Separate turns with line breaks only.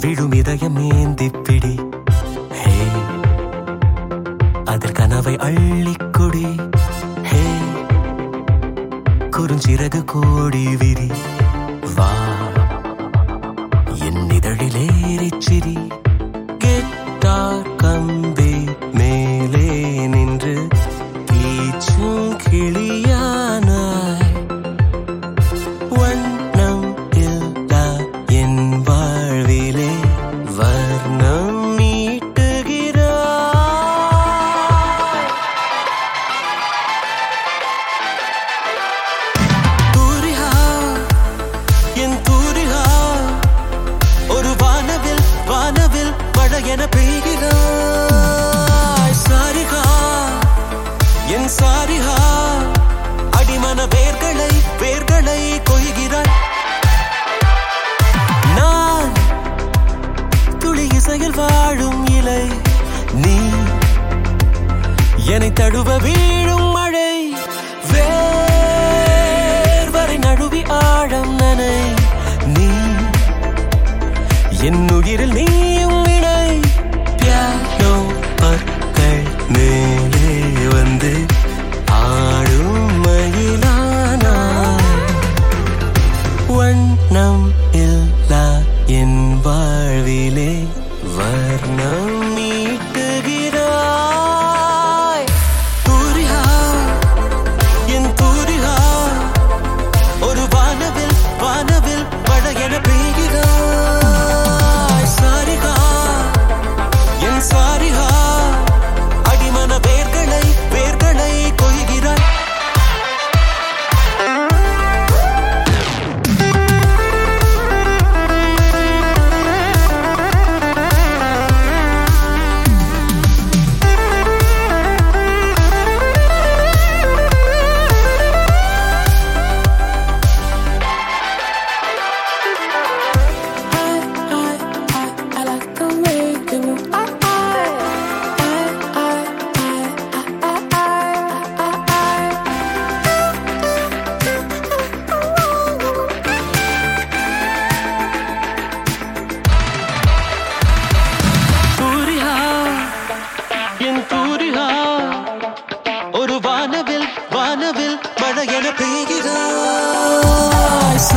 விழும் இதயம் ஏந்தி பிடி. ஹே அதில் கனவை அள்ளிக்குடி ஹே குறுஞ்சிறகு கோடி விரி. வா என் இதழிலேறிச் என பெய்கிறாய் சாரிகா. என் சாரிகா. அடிமன வேர்களை வேர்களை கொள்கிறாய் நான் துளி இசையில் வாழும் இலை. நீ என்னை தழுவ வீழும் மழை. வேர்வரை நழுவி ஆழம் நனை. நீ என் உயிரில் நீ வாழ்விலே வர்ணம் It's